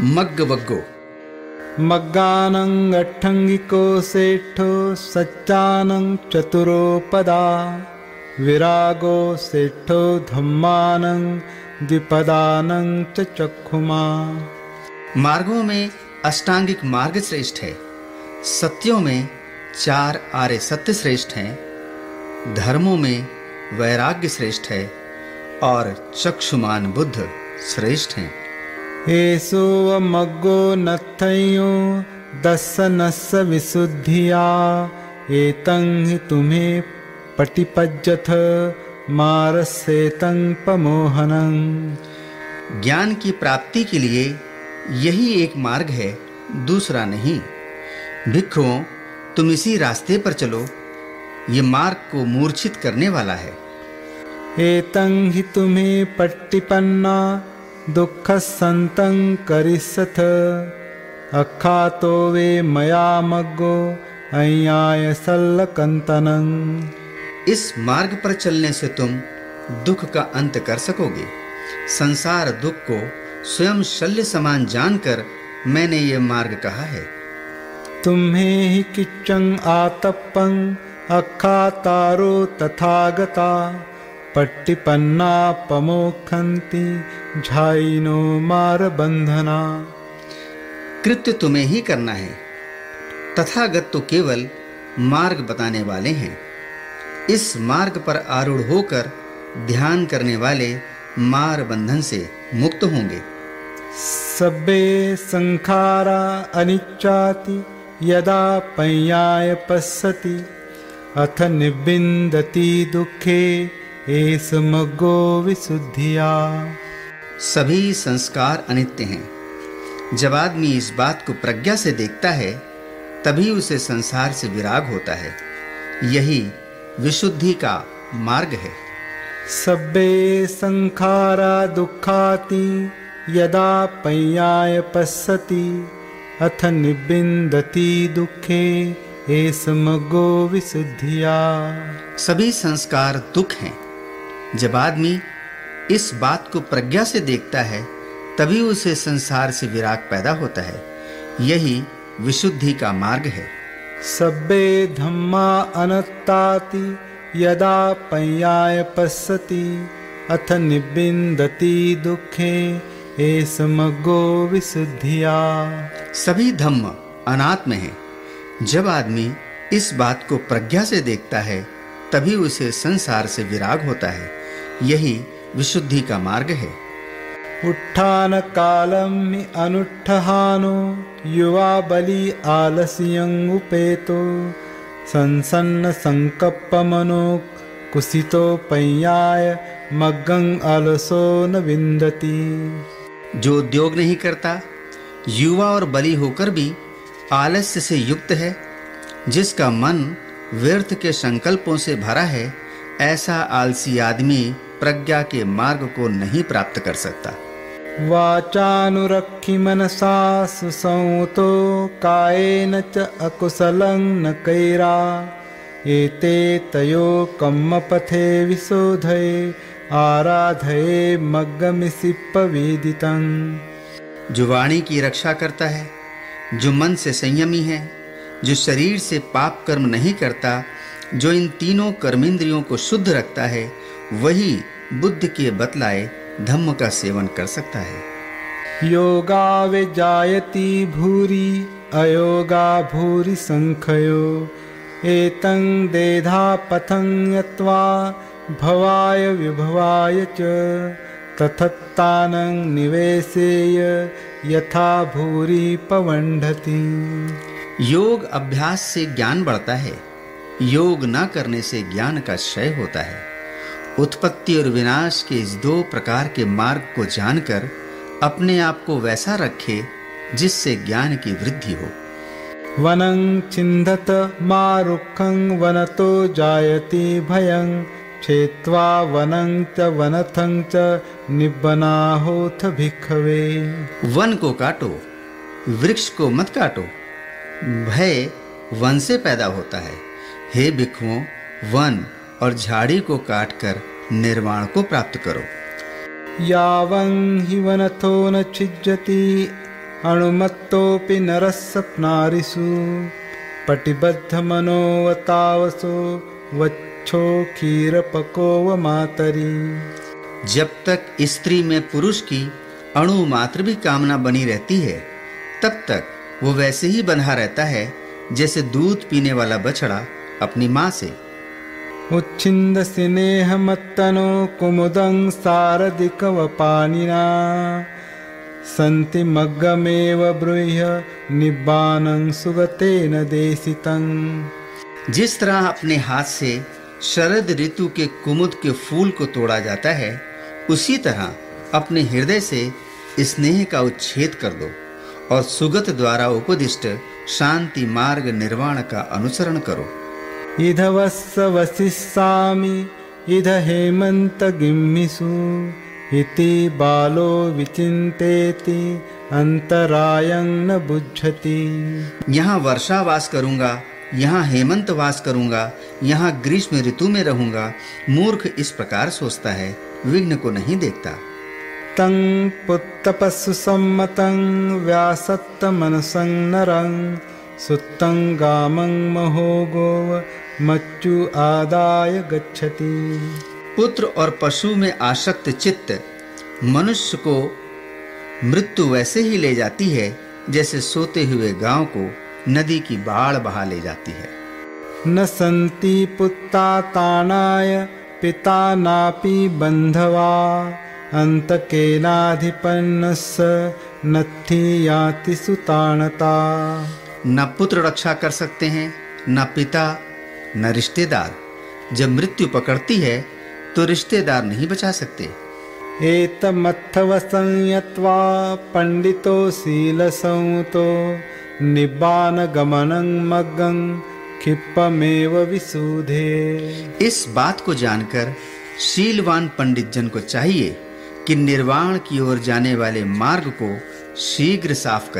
मग्ग वग्गो मग्गानं अट्ठङ्गिको सेठो सच्चानं चतुरोपदा। विरागो सेठो धम्मानं द्विपदानं च चक्षुमा। मार्गों में अष्टांगिक मार्ग श्रेष्ठ है। सत्यों में चार आर्य सत्य श्रेष्ठ हैं। धर्मों में वैराग्य श्रेष्ठ है और चक्षुमान बुद्ध श्रेष्ठ हैं। एसो मग्गो नथयो दस्स विशुद्धिया एतं हि तुम्हें पटिपज्जथ मारसेतं पमोहनं ज्ञान की प्राप्ति के लिए यही एक मार्ग है दूसरा नहीं। भिक्षुओं तुम इसी रास्ते पर चलो ये मार्ग को मूर्छित करने वाला है। एतं हि तुम्हें पट्टिपन्ना दुःख संतं करिष्यथ। अखातो वे मया मग्गो अय्याय सल्लकंतनं। इस मार्ग पर चलने से तुम दुख का अंत कर सकोगे। संसार दुख को स्वयं शल्य समान जानकर मैंने ये मार्ग कहा है। तुम्हें ही किच्चं आतप्पं अखातारो तथागता। पट्टिपन्ना पमोखन्ति झाइनो मार बंधना कृत्य तुम्हें ही करना है। तथागत तो केवल मार्ग बताने वाले हैं। इस मार्ग पर आरूढ़ होकर ध्यान करने वाले मार बंधन से मुक्त होंगे। सबे संखारा अनिच्चाति यदा पय्याय पश्यति अथ निबिंदति दुखे मग्गो विशुद्धिया। सभी संस्कार अनित्य हैं। जब आदमी इस बात को प्रज्ञा से देखता है तभी उसे संसार से विराग होता है। यही विशुद्धि का मार्ग है। सबे संखारा दुखाति यदा पय्याय पश्यति अथ निबिंदति दुखे मग्गो विशुद्धिया। सभी संस्कार दुख हैं। जब आदमी इस बात को प्रज्ञा से देखता है तभी उसे संसार से विराग पैदा होता है। यही विशुद्धि का मार्ग है। सब्बे धम्मा अनत्ताति यदा पय्याय पश्यति अथ निबिंदति दुखे एस मग्गो विशुद्धिया। सभी धम्म अनात्म हैं। जब आदमी इस बात को प्रज्ञा से देखता है तभी उसे संसार से विराग होता है। यही विशुद्धि का मार्ग है। उत्थान कालम अनुत्थानो युवा बलि आलस्यं उपेतो संसन्न संकप्प मनो कुसितो पय्याय मग्गं अलसो न विंदती जो उद्योग नहीं करता युवा और बलि होकर भी आलस्य से युक्त है जिसका मन व्यर्थ के संकल्पों से भरा है ऐसा आलसी आदमी प्रज्ञा के मार्ग को नहीं प्राप्त कर सकता। वाचानुरक्षि मनसा सुसंतो कायेन च अकुशलं न कैरा। एते तयो कम्मपथे विशोधये आराधये मग्गमिसिप्पवेदितं जो वाणी की रक्षा करता है जो मन से संयमी है जो शरीर से पाप कर्म नहीं करता, जो इन तीनों कर्मेंद्रियों को शुद्ध रखता है, वही बुद्ध के बतलाए धम्म का सेवन कर सकता है। योगा जायति भूरि, अयोगा भूरी संखयो। एतं देधा पथं यत्वा, भवाय विभवाय च। तथत्तानं निवेशेय, यथा भूरी पवंढति। योग अभ्यास से ज्ञान बढ़ता है। योग न करने से ज्ञान का क्षय होता है। उत्पत्ति और विनाश के इस दो प्रकार के मार्ग को जानकर अपने आप को वैसा रखे जिससे ज्ञान की वृद्धि हो। वनं चिंधत मारुखं वनतो जायति भयं। छेत्वा वनं च वनथं च निबनाहोथ भिखवे वन को काटो वृक्ष को मत काटो। भय वन से पैदा होता है। हे भिक्षुओं वन और झाड़ी को काटकर निर्माण को प्राप्त करो। यावं हि वनथो न छिज्जति अणुमत्तोऽपि नरः स्वप्नारिषु पटिबद्धमनोवतावसो वच्छो क्षीरपकोव मातरी। जब तक स्त्री में पुरुष की अणु मात्र भी कामना बनी रहती है तब तक वो वैसे ही बंधा रहता है जैसे दूध पीने वाला बछड़ा अपनी माँ से। उच्छिन्द स्नेहमत्तनो कुमुदं सारधिकवपानिना सन्ति मग्गमेव ब्रूह्य निब्बानं सुगतेन देशितं जिस तरह अपने हाथ से शरद ऋतु के कुमुद के फूल को तोड़ा जाता है उसी तरह अपने हृदय से स्नेह का उच्छेद कर दो। और सुगत द्वारा उपदिष्ट शांति मार्ग निर्वाण का अनुसरण करो। इध वस्स वसिष्यामि इध हेमन्तगिम्मिषु इति बालो विचिन्तेति अन्तरायं न बुझ्झति यहाँ वर्षा वास करूँगा यहाँ हेमंत वास करूँगा यहाँ ग्रीष्म ऋतु में रहूँगा मूर्ख इस प्रकार सोचता है विघ्न को नहीं देखता। तं पुत्तपस्सु सम्मतं व्यासत्तमनसं नरं सुत्तं गामं महो गोव मच्चु आदाय गच्छति। पुत्र और पशु में आसक्त चित्त मनुष्य को मृत्यु वैसे ही ले जाती है जैसे सोते हुए गाँव को नदी की बाढ़ बहा ले जाती है। न सन्ति पुत्ता तानाय पिता नापि बन्धवा अन्तकेनाधिपन्नस्य नत्थि याति सुताणता। न पुत्र रक्षा कर सकते हैं न पिता न रिश्तेदार। जब मृत्यु पकड़ती है तो रिश्तेदार नहीं बचा सकते। एतमत्थव संयत्वा पण्डितो शीलसंतो निब्बानगमनं मग्गं क्षिप्पमेव विशुधे इस बात को जानकर शीलवान पंडित जन को चाहिए कि निर्वाण की ओर जाने वाले मार्ग को शीघ्र साफ़ करें।